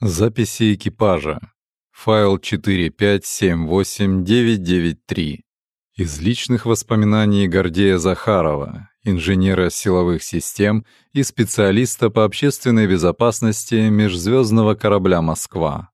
Записи экипажа. Файл 4578993. Из личных воспоминаний Гордея Захарова, инженера силовых систем и специалиста по общественной безопасности межзвездного корабля «Москва».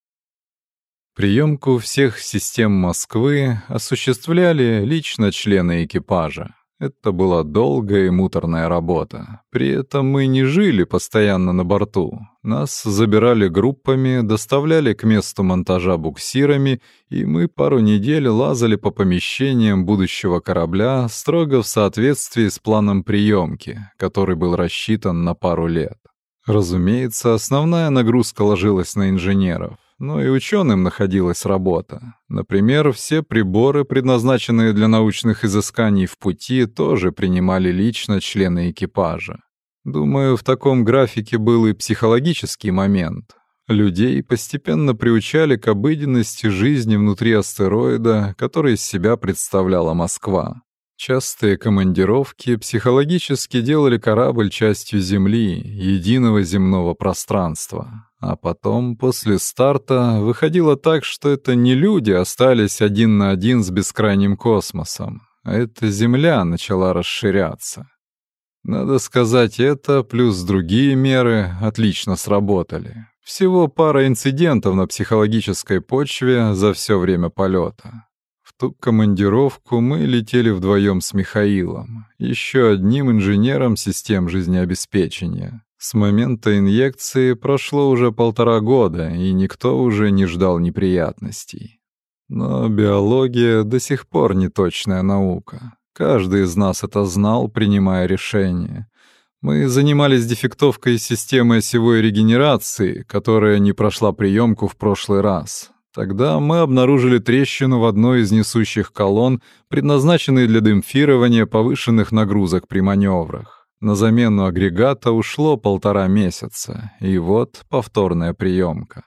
Приемку всех систем Москвы осуществляли лично члены экипажа. Это была долгая и муторная работа. При этом мы не жили постоянно на борту. Нас забирали группами, доставляли к месту монтажа буксирами, и мы пару недель лазали по помещениям будущего корабля строго в соответствии с планом приемки, который был рассчитан на пару лет. Разумеется, основная нагрузка ложилась на инженеров но и ученым находилась работа. Например, все приборы, предназначенные для научных изысканий в пути, тоже принимали лично члены экипажа. Думаю, в таком графике был и психологический момент. Людей постепенно приучали к обыденности жизни внутри астероида, который из себя представляла Москва. Частые командировки психологически делали корабль частью Земли, единого земного пространства. А потом, после старта, выходило так, что это не люди остались один на один с бескрайним космосом, а эта Земля начала расширяться. Надо сказать, это плюс другие меры отлично сработали. Всего пара инцидентов на психологической почве за все время полета. В ту командировку мы летели вдвоем с Михаилом, еще одним инженером систем жизнеобеспечения. С момента инъекции прошло уже полтора года, и никто уже не ждал неприятностей. Но биология до сих пор не точная наука. Каждый из нас это знал, принимая решение. Мы занимались дефектовкой системы осевой регенерации, которая не прошла приемку в прошлый раз. Тогда мы обнаружили трещину в одной из несущих колонн, предназначенной для демпфирования повышенных нагрузок при маневрах. На замену агрегата ушло полтора месяца, и вот повторная приемка.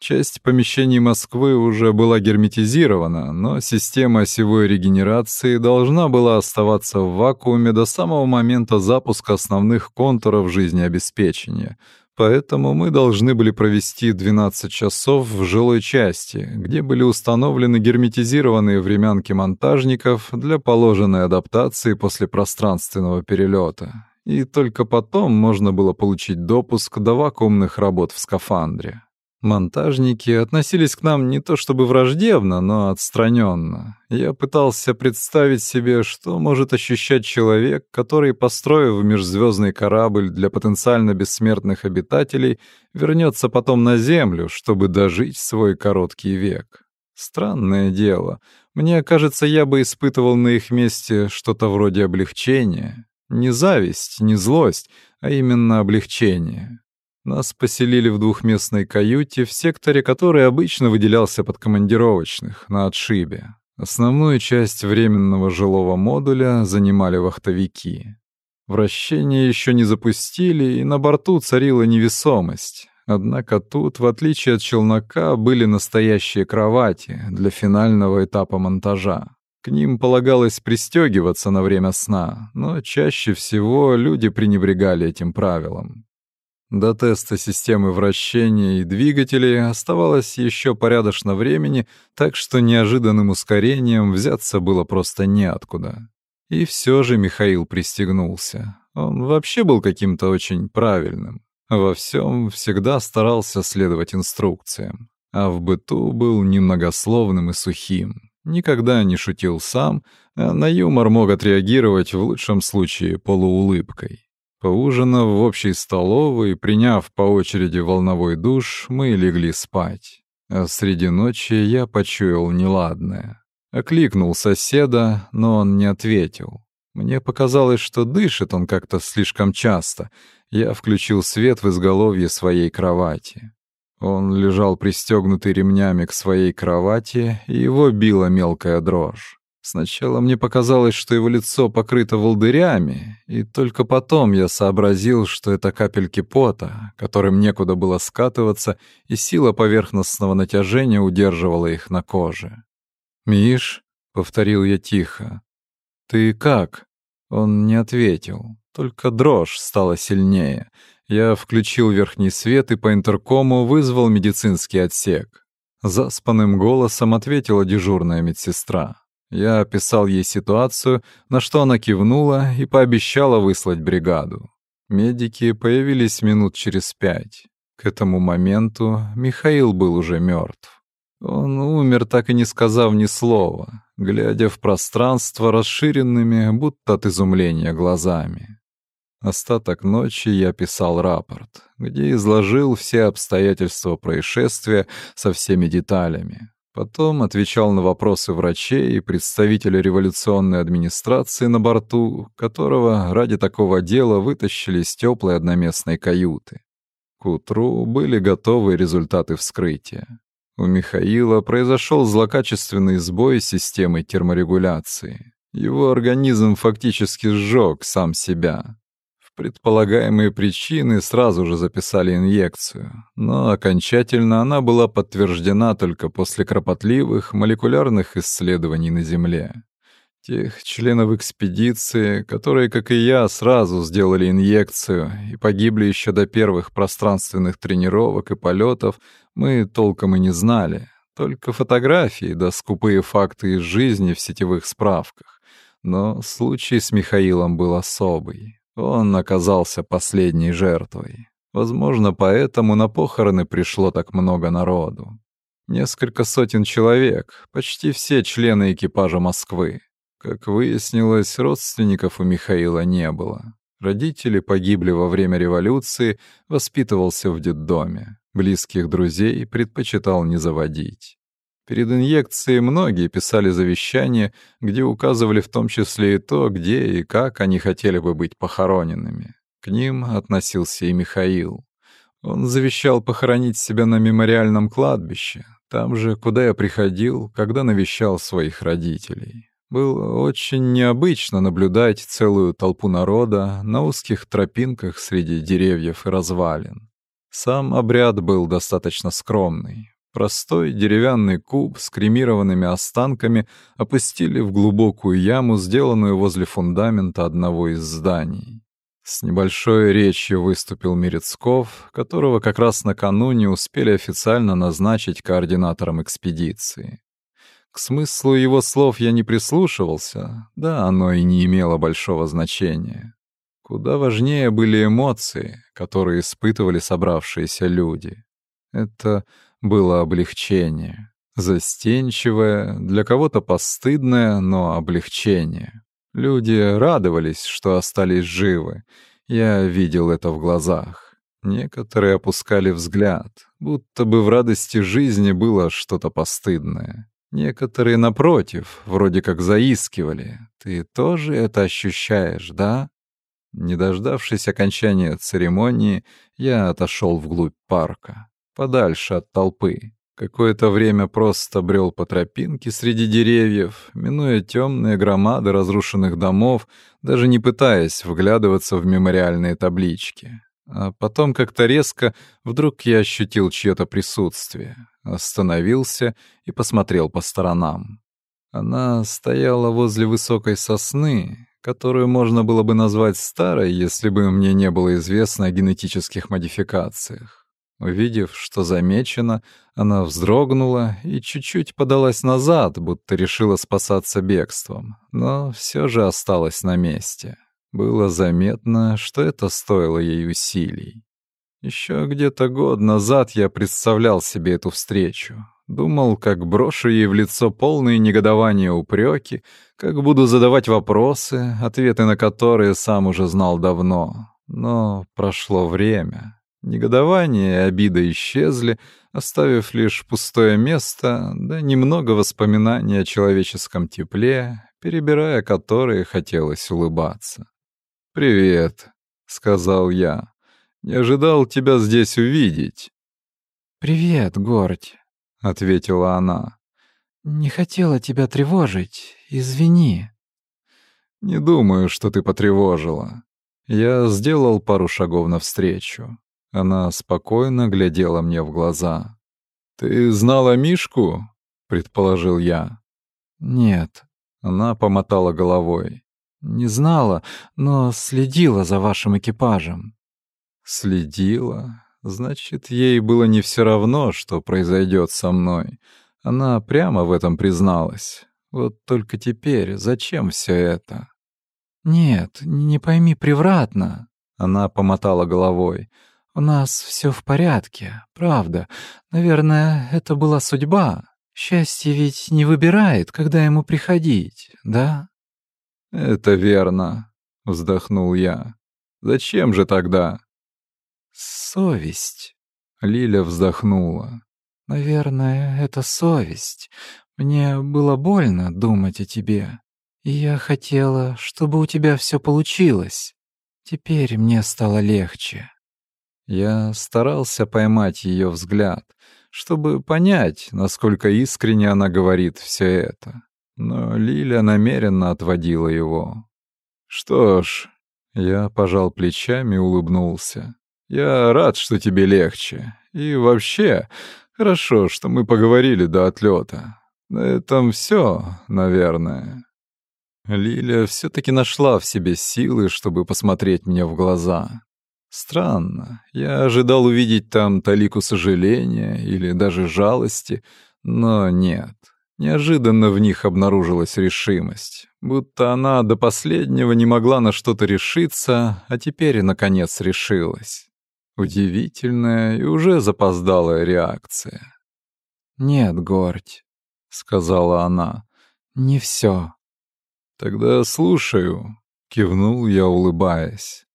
Часть помещений Москвы уже была герметизирована, но система осевой регенерации должна была оставаться в вакууме до самого момента запуска основных контуров жизнеобеспечения. Поэтому мы должны были провести 12 часов в жилой части, где были установлены герметизированные времянки монтажников для положенной адаптации после пространственного перелета и только потом можно было получить допуск до вакуумных работ в скафандре. Монтажники относились к нам не то чтобы враждебно, но отстраненно. Я пытался представить себе, что может ощущать человек, который, построив межзвездный корабль для потенциально бессмертных обитателей, вернется потом на Землю, чтобы дожить свой короткий век. Странное дело. Мне кажется, я бы испытывал на их месте что-то вроде облегчения. Не зависть, не злость, а именно облегчение. Нас поселили в двухместной каюте, в секторе который обычно выделялся под командировочных, на отшибе. Основную часть временного жилого модуля занимали вахтовики. Вращение еще не запустили, и на борту царила невесомость. Однако тут, в отличие от челнока, были настоящие кровати для финального этапа монтажа. Ним полагалось пристегиваться на время сна, но чаще всего люди пренебрегали этим правилом. До теста системы вращения и двигателей оставалось еще порядочно времени, так что неожиданным ускорением взяться было просто неоткуда. И все же Михаил пристегнулся. Он вообще был каким-то очень правильным. Во всем всегда старался следовать инструкциям, а в быту был немногословным и сухим никогда не шутил сам, а на юмор мог отреагировать в лучшем случае полуулыбкой. Поужинав в общей столовой, приняв по очереди волновой душ, мы легли спать. А среди ночи я почуял неладное. Окликнул соседа, но он не ответил. Мне показалось, что дышит он как-то слишком часто. Я включил свет в изголовье своей кровати. Он лежал пристегнутый ремнями к своей кровати, и его била мелкая дрожь. Сначала мне показалось, что его лицо покрыто волдырями, и только потом я сообразил, что это капельки пота, которым некуда было скатываться, и сила поверхностного натяжения удерживала их на коже. «Миш», — повторил я тихо, — «ты как?» Он не ответил, только дрожь стала сильнее. Я включил верхний свет и по интеркому вызвал медицинский отсек. Заспанным голосом ответила дежурная медсестра. Я описал ей ситуацию, на что она кивнула и пообещала выслать бригаду. Медики появились минут через пять. К этому моменту Михаил был уже мертв. Он умер, так и не сказав ни слова, глядя в пространство расширенными, будто от изумления, глазами. Остаток ночи я писал рапорт, где изложил все обстоятельства происшествия со всеми деталями. Потом отвечал на вопросы врачей и представителя революционной администрации на борту, которого ради такого дела вытащили из теплой одноместной каюты. К утру были готовы результаты вскрытия. У Михаила произошел злокачественный сбой системы терморегуляции. Его организм фактически сжег сам себя. Предполагаемые причины сразу же записали инъекцию, но окончательно она была подтверждена только после кропотливых молекулярных исследований на Земле. Тех членов экспедиции, которые, как и я, сразу сделали инъекцию и погибли еще до первых пространственных тренировок и полетов, мы толком и не знали. Только фотографии да скупые факты из жизни в сетевых справках. Но случай с Михаилом был особый. Он оказался последней жертвой. Возможно, поэтому на похороны пришло так много народу. Несколько сотен человек, почти все члены экипажа Москвы. Как выяснилось, родственников у Михаила не было. Родители погибли во время революции, воспитывался в детдоме. Близких друзей предпочитал не заводить. Перед инъекцией многие писали завещания, где указывали в том числе и то, где и как они хотели бы быть похороненными. К ним относился и Михаил. Он завещал похоронить себя на мемориальном кладбище, там же, куда я приходил, когда навещал своих родителей. Было очень необычно наблюдать целую толпу народа на узких тропинках среди деревьев и развалин. Сам обряд был достаточно скромный. Простой деревянный куб с кремированными останками опустили в глубокую яму, сделанную возле фундамента одного из зданий. С небольшой речью выступил Мерецков, которого как раз накануне успели официально назначить координатором экспедиции. К смыслу его слов я не прислушивался, да оно и не имело большого значения. Куда важнее были эмоции, которые испытывали собравшиеся люди. Это было облегчение. Застенчивое, для кого-то постыдное, но облегчение. Люди радовались, что остались живы. Я видел это в глазах. Некоторые опускали взгляд, будто бы в радости жизни было что-то постыдное. Некоторые, напротив, вроде как заискивали. Ты тоже это ощущаешь, да? Не дождавшись окончания церемонии, я отошел вглубь парка, подальше от толпы. Какое-то время просто брел по тропинке среди деревьев, минуя темные громады разрушенных домов, даже не пытаясь вглядываться в мемориальные таблички. А потом как-то резко вдруг я ощутил чье-то присутствие, остановился и посмотрел по сторонам. Она стояла возле высокой сосны, которую можно было бы назвать старой, если бы мне не было известно о генетических модификациях. Увидев, что замечено, она вздрогнула и чуть-чуть подалась назад, будто решила спасаться бегством, но все же осталась на месте. Было заметно, что это стоило ей усилий. Еще где-то год назад я представлял себе эту встречу. Думал, как брошу ей в лицо полные негодования упреки, как буду задавать вопросы, ответы на которые сам уже знал давно. Но прошло время. Негодование и обида исчезли, оставив лишь пустое место, да немного воспоминаний о человеческом тепле, перебирая которые хотелось улыбаться. «Привет», — сказал я. «Не ожидал тебя здесь увидеть». «Привет, Гордь», — ответила она. «Не хотела тебя тревожить. Извини». «Не думаю, что ты потревожила». Я сделал пару шагов навстречу. Она спокойно глядела мне в глаза. «Ты знала Мишку?» — предположил я. «Нет». Она помотала головой. Не знала, но следила за вашим экипажем. Следила. Значит, ей было не все равно, что произойдет со мной. Она прямо в этом призналась. Вот только теперь зачем все это? Нет, не пойми превратно. Она помотала головой. У нас все в порядке, правда. Наверное, это была судьба. Счастье ведь не выбирает, когда ему приходить, да? Это верно, вздохнул я. Зачем же тогда? Совесть. Лиля вздохнула. Наверное, это совесть. Мне было больно думать о тебе. И я хотела, чтобы у тебя все получилось. Теперь мне стало легче. Я старался поймать ее взгляд, чтобы понять, насколько искренне она говорит все это. Но Лиля намеренно отводила его. «Что ж...» — я пожал плечами и улыбнулся. «Я рад, что тебе легче. И вообще, хорошо, что мы поговорили до отлета. На этом все, наверное». Лиля все-таки нашла в себе силы, чтобы посмотреть мне в глаза. Странно. Я ожидал увидеть там талику сожаления или даже жалости, но нет. Неожиданно в них обнаружилась решимость, будто она до последнего не могла на что-то решиться, а теперь, наконец, решилась. Удивительная и уже запоздалая реакция. «Нет, Горть», — сказала она, — «не все. «Тогда слушаю», — кивнул я, улыбаясь.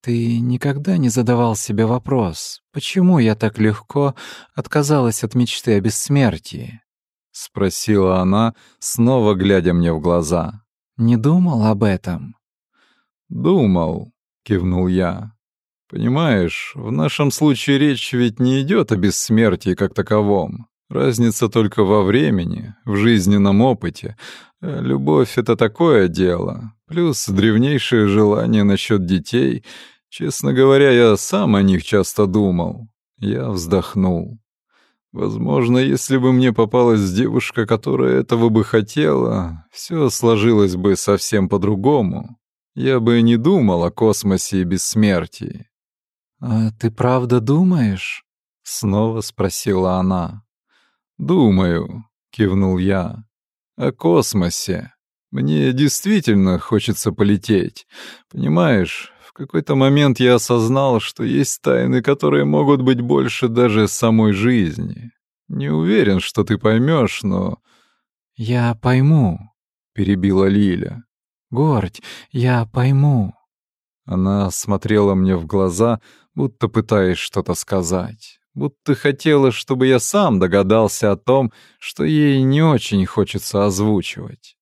«Ты никогда не задавал себе вопрос, почему я так легко отказалась от мечты о бессмертии?» — спросила она, снова глядя мне в глаза. «Не думал об этом?» «Думал», — кивнул я. «Понимаешь, в нашем случае речь ведь не идет о бессмертии как таковом. Разница только во времени, в жизненном опыте. Э, любовь — это такое дело. Плюс древнейшее желание насчет детей. Честно говоря, я сам о них часто думал. Я вздохнул. Возможно, если бы мне попалась девушка, которая этого бы хотела, все сложилось бы совсем по-другому. Я бы не думал о космосе и бессмертии. «А ты правда думаешь?» — снова спросила она. «Думаю», — кивнул я, — «о космосе. Мне действительно хочется полететь. Понимаешь, в какой-то момент я осознал, что есть тайны, которые могут быть больше даже самой жизни. Не уверен, что ты поймешь, но...» «Я пойму», — перебила Лиля. «Горть, я пойму». Она смотрела мне в глаза, будто пытаясь что-то сказать будто хотела, чтобы я сам догадался о том, что ей не очень хочется озвучивать.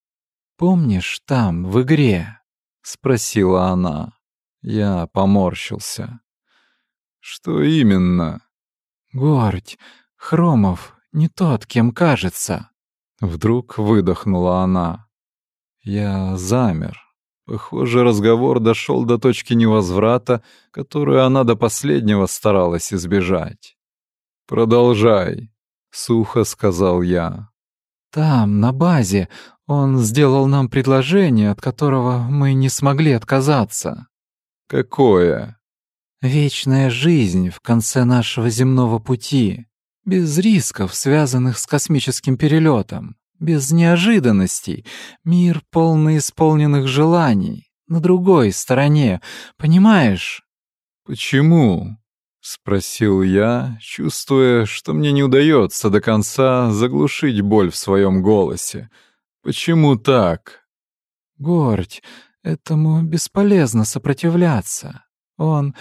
«Помнишь там, в игре?» — спросила она. Я поморщился. «Что именно?» «Горть, Хромов не тот, кем кажется». Вдруг выдохнула она. Я замер. Похоже, разговор дошел до точки невозврата, которую она до последнего старалась избежать. «Продолжай», — сухо сказал я. «Там, на базе, он сделал нам предложение, от которого мы не смогли отказаться». «Какое?» «Вечная жизнь в конце нашего земного пути, без рисков, связанных с космическим перелетом, без неожиданностей, мир полный исполненных желаний, на другой стороне, понимаешь?» «Почему?» — спросил я, чувствуя, что мне не удается до конца заглушить боль в своем голосе. «Почему так?» «Горть, этому бесполезно сопротивляться. Он...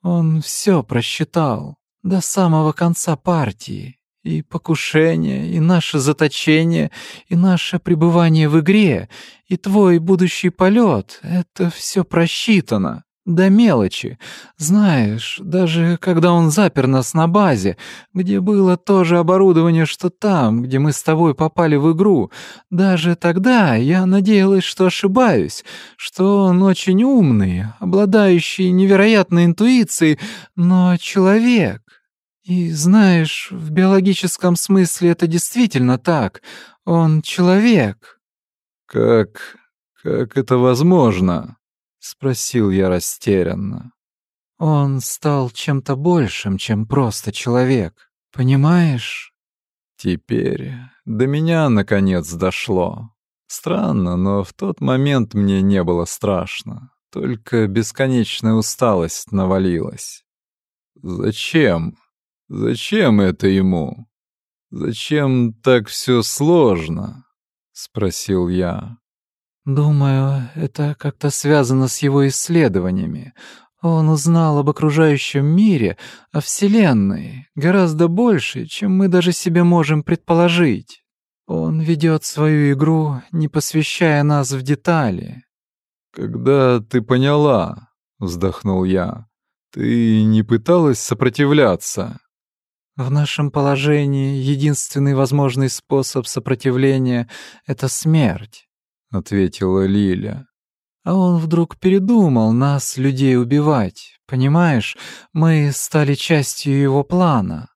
он все просчитал до самого конца партии. И покушение, и наше заточение, и наше пребывание в игре, и твой будущий полет — это все просчитано. До мелочи. Знаешь, даже когда он запер нас на базе, где было то же оборудование, что там, где мы с тобой попали в игру, даже тогда я надеялась, что ошибаюсь, что он очень умный, обладающий невероятной интуицией, но человек. И знаешь, в биологическом смысле это действительно так. Он человек. Как... как это возможно? — спросил я растерянно. Он стал чем-то большим, чем просто человек. Понимаешь? Теперь до меня наконец дошло. Странно, но в тот момент мне не было страшно. Только бесконечная усталость навалилась. Зачем? Зачем это ему? Зачем так все сложно? Спросил я. Думаю, это как-то связано с его исследованиями. Он узнал об окружающем мире, о Вселенной, гораздо больше, чем мы даже себе можем предположить. Он ведет свою игру, не посвящая нас в детали. «Когда ты поняла», — вздохнул я, — «ты не пыталась сопротивляться?» В нашем положении единственный возможный способ сопротивления — это смерть, — ответила Лиля. А он вдруг передумал нас, людей, убивать. Понимаешь, мы стали частью его плана.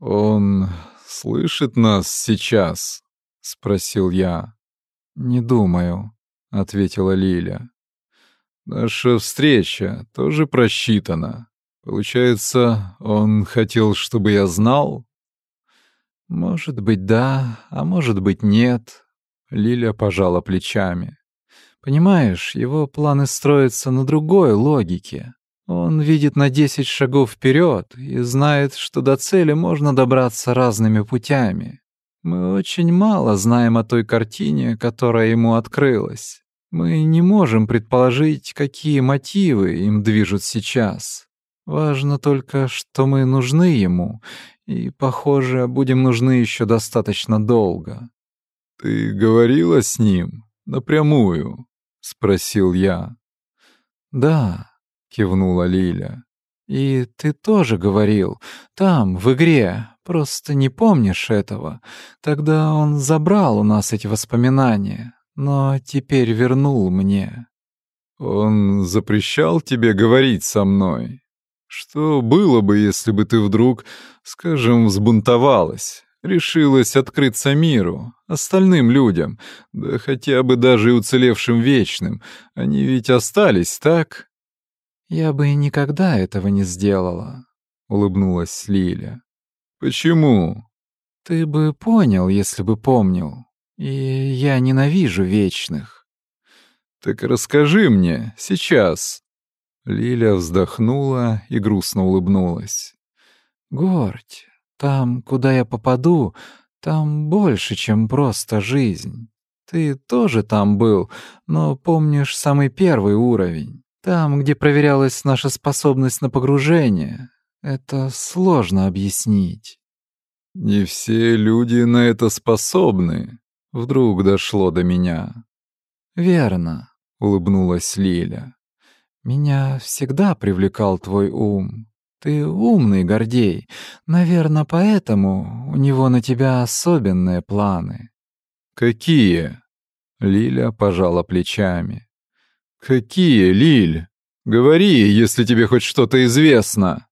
«Он слышит нас сейчас?» — спросил я. «Не думаю», — ответила Лиля. «Наша встреча тоже просчитана. Получается, он хотел, чтобы я знал?» «Может быть, да, а может быть, нет», — Лиля пожала плечами. Понимаешь, его планы строятся на другой логике. Он видит на десять шагов вперед и знает, что до цели можно добраться разными путями. Мы очень мало знаем о той картине, которая ему открылась. Мы не можем предположить, какие мотивы им движут сейчас. Важно только, что мы нужны ему, и, похоже, будем нужны еще достаточно долго. «Ты говорила с ним? Напрямую?» — спросил я. «Да», — кивнула Лиля. «И ты тоже говорил, там, в игре, просто не помнишь этого. Тогда он забрал у нас эти воспоминания, но теперь вернул мне». «Он запрещал тебе говорить со мной? Что было бы, если бы ты вдруг, скажем, взбунтовалась, решилась открыться миру, остальным людям, да хотя бы даже и уцелевшим вечным. Они ведь остались, так? Я бы никогда этого не сделала, улыбнулась Лиля. Почему? Ты бы понял, если бы помнил. И я ненавижу вечных. Так расскажи мне сейчас. Лиля вздохнула и грустно улыбнулась. Гордь, там, куда я попаду, там больше, чем просто жизнь. Ты тоже там был, но помнишь самый первый уровень. Там, где проверялась наша способность на погружение. Это сложно объяснить. Не все люди на это способны. Вдруг дошло до меня. Верно, улыбнулась Лиля. Меня всегда привлекал твой ум. Ты умный, Гордей. Наверное, поэтому у него на тебя особенные планы. Какие? Лиля пожала плечами. Какие, Лиль? Говори, если тебе хоть что-то известно.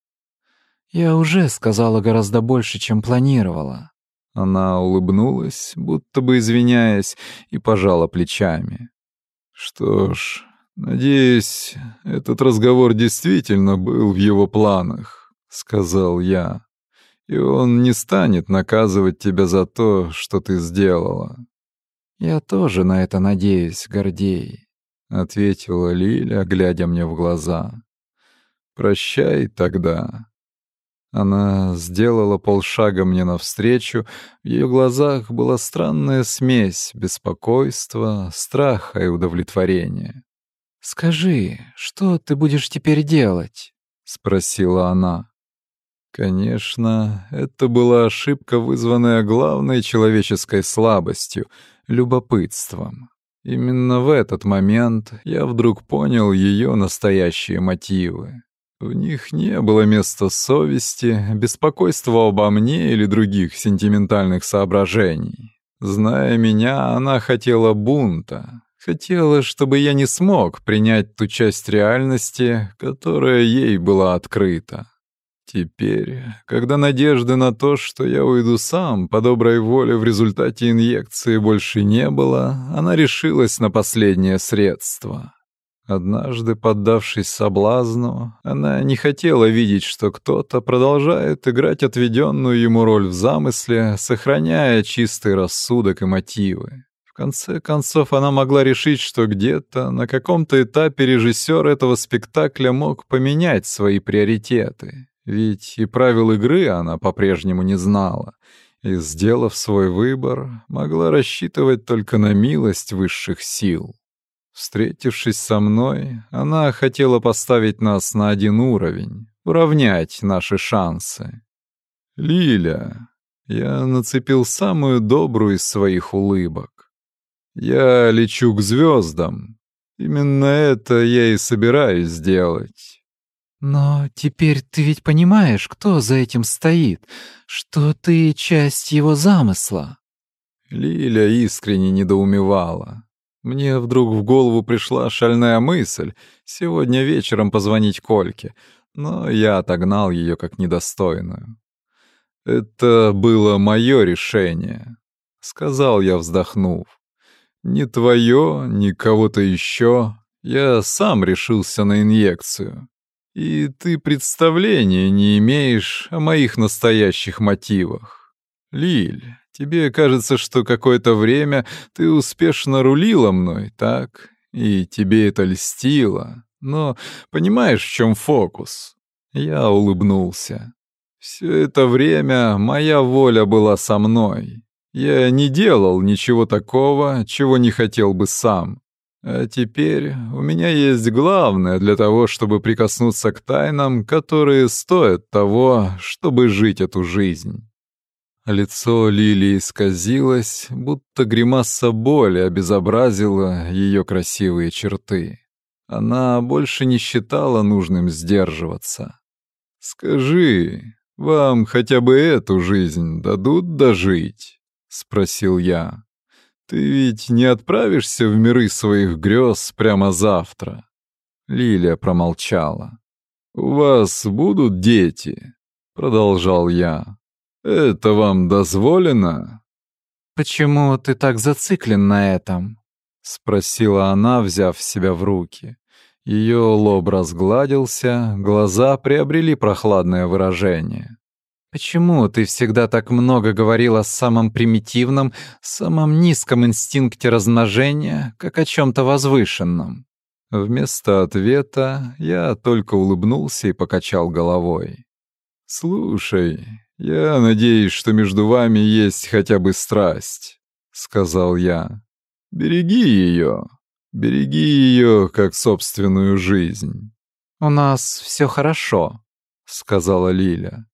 Я уже сказала гораздо больше, чем планировала. Она улыбнулась, будто бы извиняясь, и пожала плечами. Что ж, «Надеюсь, этот разговор действительно был в его планах», — сказал я. «И он не станет наказывать тебя за то, что ты сделала». «Я тоже на это надеюсь, Гордей», — ответила Лиля, глядя мне в глаза. «Прощай тогда». Она сделала полшага мне навстречу, в ее глазах была странная смесь беспокойства, страха и удовлетворения. «Скажи, что ты будешь теперь делать?» — спросила она. Конечно, это была ошибка, вызванная главной человеческой слабостью — любопытством. Именно в этот момент я вдруг понял ее настоящие мотивы. В них не было места совести, беспокойства обо мне или других сентиментальных соображений. Зная меня, она хотела бунта, Хотела, чтобы я не смог принять ту часть реальности, которая ей была открыта. Теперь, когда надежды на то, что я уйду сам, по доброй воле в результате инъекции больше не было, она решилась на последнее средство. Однажды, поддавшись соблазну, она не хотела видеть, что кто-то продолжает играть отведенную ему роль в замысле, сохраняя чистый рассудок и мотивы. Конце концов, она могла решить, что где-то на каком-то этапе режиссер этого спектакля мог поменять свои приоритеты. Ведь и правил игры она по-прежнему не знала, и, сделав свой выбор, могла рассчитывать только на милость высших сил. Встретившись со мной, она хотела поставить нас на один уровень, уравнять наши шансы. «Лиля», я нацепил самую добрую из своих улыбок. «Я лечу к звездам. Именно это я и собираюсь сделать». «Но теперь ты ведь понимаешь, кто за этим стоит, что ты часть его замысла». Лиля искренне недоумевала. Мне вдруг в голову пришла шальная мысль сегодня вечером позвонить Кольке, но я отогнал ее как недостойную. «Это было мое решение», — сказал я, вздохнув. «Не твое, ни кого-то еще. Я сам решился на инъекцию. И ты представления не имеешь о моих настоящих мотивах. Лиль, Тебе кажется, что какое-то время ты успешно рулила мной, так? И тебе это льстило. Но понимаешь, в чем фокус? Я улыбнулся. Все это время моя воля была со мной. Я не делал ничего такого, чего не хотел бы сам. А теперь у меня есть главное для того, чтобы прикоснуться к тайнам, которые стоят того, чтобы жить эту жизнь. Лицо Лилии исказилось, будто гримаса боли обезобразила ее красивые черты. Она больше не считала нужным сдерживаться. «Скажи, вам хотя бы эту жизнь дадут дожить?» — спросил я. «Ты ведь не отправишься в миры своих грез прямо завтра?» Лилия промолчала. «У вас будут дети?» — продолжал я. «Это вам дозволено?» «Почему ты так зациклен на этом?» — спросила она, взяв себя в руки. Ее лоб разгладился, глаза приобрели прохладное выражение. «Почему ты всегда так много говорила о самом примитивном, самом низком инстинкте размножения, как о чем-то возвышенном?» Вместо ответа я только улыбнулся и покачал головой. «Слушай, «Я надеюсь, что между вами есть хотя бы страсть», — сказал я. «Береги ее, береги ее как собственную жизнь». «У нас все хорошо», — сказала Лиля.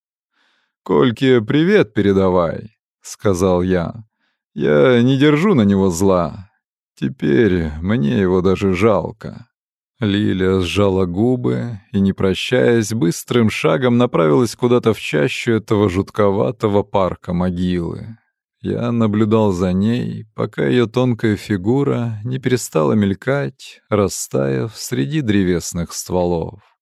«Кольке привет передавай», — сказал я. «Я не держу на него зла. Теперь мне его даже жалко». Лиля сжала губы и, не прощаясь, быстрым шагом направилась куда-то в чащу этого жутковатого парка могилы. Я наблюдал за ней, пока ее тонкая фигура не перестала мелькать, растаяв среди древесных стволов.